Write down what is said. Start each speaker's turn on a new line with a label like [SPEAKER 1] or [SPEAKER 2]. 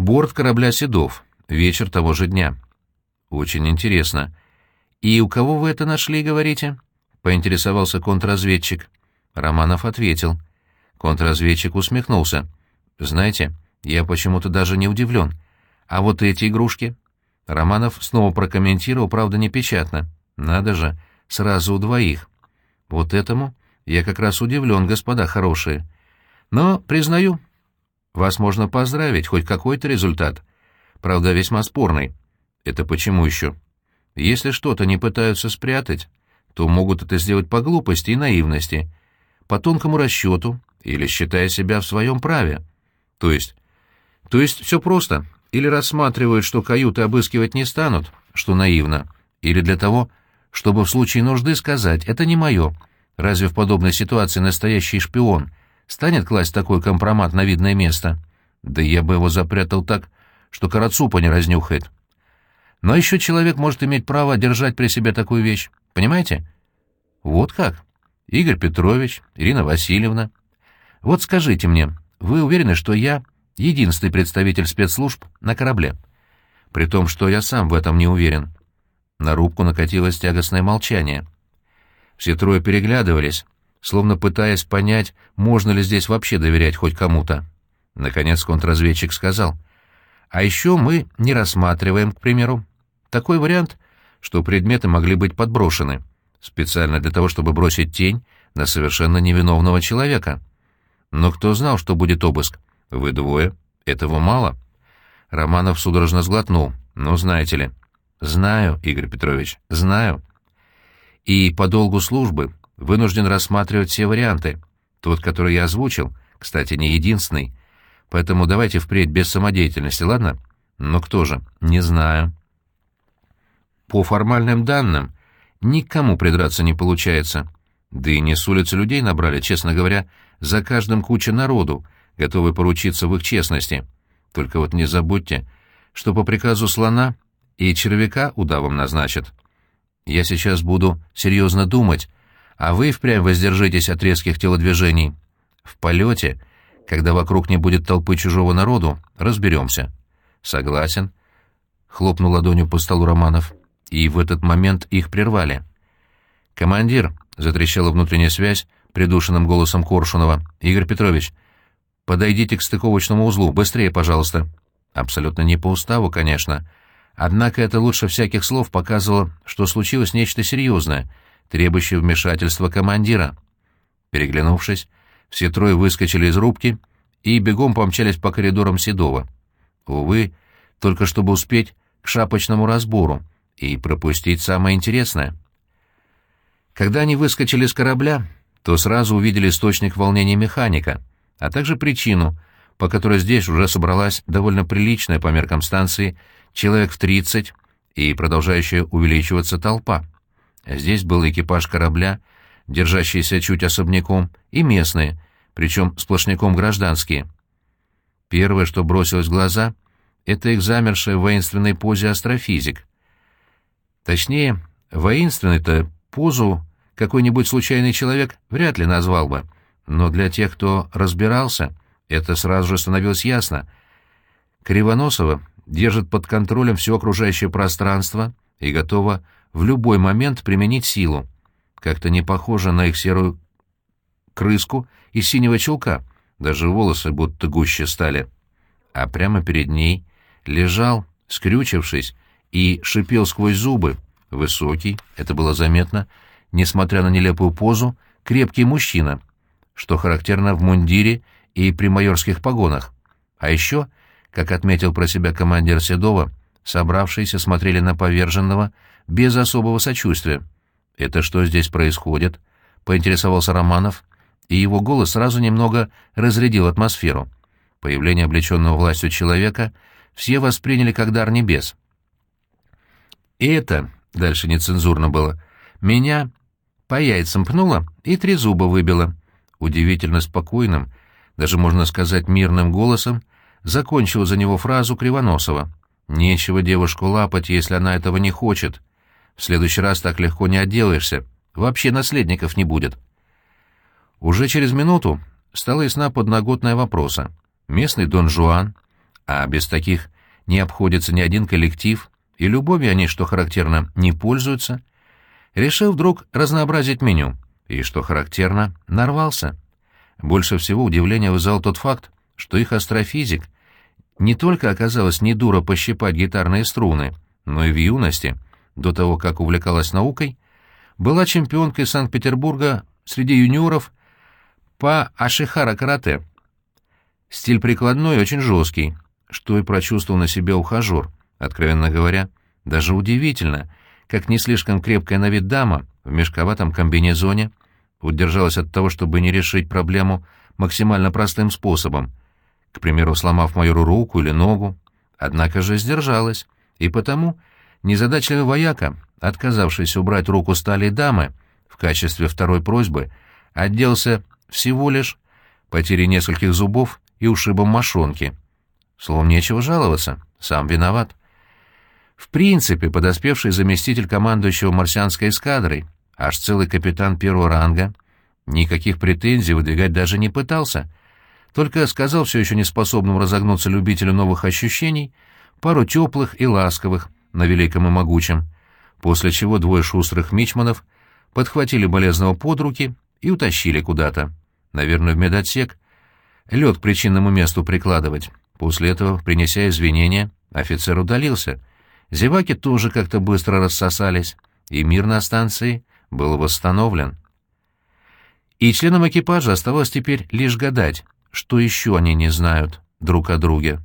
[SPEAKER 1] Борт корабля «Седов», вечер того же дня. Очень интересно. И у кого вы это нашли, говорите? Поинтересовался контрразведчик. Романов ответил. Контрразведчик усмехнулся. Знаете, я почему-то даже не удивлен. А вот эти игрушки? Романов снова прокомментировал, правда, непечатно. Надо же, сразу у двоих. Вот этому я как раз удивлен, господа хорошие. Но, признаю, вас можно поздравить, хоть какой-то результат. Правда, весьма спорный. Это почему еще? Если что-то не пытаются спрятать, то могут это сделать по глупости и наивности, по тонкому расчету или считая себя в своем праве. То есть... То есть все просто. Или рассматривают, что каюты обыскивать не станут, что наивно, или для того, чтобы в случае нужды сказать «это не мое». Разве в подобной ситуации настоящий шпион станет класть такой компромат на видное место? Да я бы его запрятал так, что карацупа не разнюхает. Но еще человек может иметь право держать при себе такую вещь. Понимаете? Вот как? Игорь Петрович, Ирина Васильевна. Вот скажите мне, вы уверены, что я единственный представитель спецслужб на корабле? При том, что я сам в этом не уверен. На рубку накатилось тягостное молчание. Все трое переглядывались, словно пытаясь понять, можно ли здесь вообще доверять хоть кому-то. Наконец контрразведчик сказал. «А еще мы не рассматриваем, к примеру, такой вариант, что предметы могли быть подброшены, специально для того, чтобы бросить тень на совершенно невиновного человека. Но кто знал, что будет обыск? Вы двое. Этого мало?» Романов судорожно сглотнул. «Ну, знаете ли, Знаю, Игорь Петрович, знаю. И по долгу службы вынужден рассматривать все варианты. Тот, который я озвучил, кстати, не единственный. Поэтому давайте впредь без самодеятельности, ладно? Но кто же? Не знаю. По формальным данным, никому придраться не получается. Да и не с улицы людей набрали, честно говоря, за каждым куча народу, готовы поручиться в их честности. Только вот не забудьте, что по приказу слона и червяка удавом назначат. Я сейчас буду серьезно думать, а вы впрямь воздержитесь от резких телодвижений. В полете, когда вокруг не будет толпы чужого народу, разберемся. Согласен. Хлопнул ладонью по столу Романов. И в этот момент их прервали. «Командир», — затрещала внутренняя связь придушенным голосом Коршунова, — «Игорь Петрович, подойдите к стыковочному узлу, быстрее, пожалуйста». Абсолютно не по уставу, конечно, — Однако это лучше всяких слов показывало, что случилось нечто серьезное, требующее вмешательства командира. Переглянувшись, все трое выскочили из рубки и бегом помчались по коридорам Седова. Увы, только чтобы успеть к шапочному разбору и пропустить самое интересное. Когда они выскочили с корабля, то сразу увидели источник волнения механика, а также причину, по которой здесь уже собралась довольно приличная по меркам станции человек в тридцать и продолжающая увеличиваться толпа. Здесь был экипаж корабля, держащийся чуть особняком, и местные, причем сплошняком гражданские. Первое, что бросилось в глаза, это их замершая в воинственной позе астрофизик. Точнее, воинственной-то позу какой-нибудь случайный человек вряд ли назвал бы, но для тех, кто разбирался, это сразу же становилось ясно. Кривоносова держит под контролем все окружающее пространство и готова в любой момент применить силу. Как-то не похоже на их серую крыску из синего чулка, даже волосы будто гуще стали. А прямо перед ней лежал, скрючившись, и шипел сквозь зубы, высокий, это было заметно, несмотря на нелепую позу, крепкий мужчина, что характерно в мундире и при майорских погонах. А еще — как отметил про себя командир Седова, собравшиеся смотрели на поверженного без особого сочувствия. «Это что здесь происходит?» — поинтересовался Романов, и его голос сразу немного разрядил атмосферу. Появление облеченного властью человека все восприняли как дар небес. И это, дальше нецензурно было, меня по яйцам пнуло и три зуба выбило. Удивительно спокойным, даже можно сказать мирным голосом, закончил за него фразу Кривоносова. «Нечего девушку лапать, если она этого не хочет. В следующий раз так легко не отделаешься. Вообще наследников не будет». Уже через минуту стала ясна подноготная вопроса. Местный Дон Жуан, а без таких не обходится ни один коллектив, и любовью они, что характерно, не пользуются, решил вдруг разнообразить меню, и, что характерно, нарвался. Больше всего удивления вызвал тот факт, что их астрофизик не только оказалась не дура пощипать гитарные струны, но и в юности, до того, как увлекалась наукой, была чемпионкой Санкт-Петербурга среди юниоров по ашихара-карате. Стиль прикладной очень жесткий, что и прочувствовал на себе ухажер. Откровенно говоря, даже удивительно, как не слишком крепкая на вид дама в мешковатом комбинезоне удержалась от того, чтобы не решить проблему максимально простым способом, к примеру, сломав майору руку или ногу, однако же сдержалась, и потому незадачливый вояка, отказавшийся убрать руку стали дамы, в качестве второй просьбы отделался всего лишь потерей нескольких зубов и ушибом мошонки. Словом, нечего жаловаться, сам виноват. В принципе, подоспевший заместитель командующего марсианской эскадрой, аж целый капитан первого ранга, никаких претензий выдвигать даже не пытался, только сказал все еще неспособным разогнуться любителю новых ощущений пару теплых и ласковых на великом и могучем, после чего двое шустрых мичманов подхватили болезного под руки и утащили куда-то, наверное, в медотсек, лед к причинному месту прикладывать. После этого, принеся извинения, офицер удалился. Зеваки тоже как-то быстро рассосались, и мир на станции был восстановлен. И членам экипажа оставалось теперь лишь гадать, что еще они не знают друг о друге.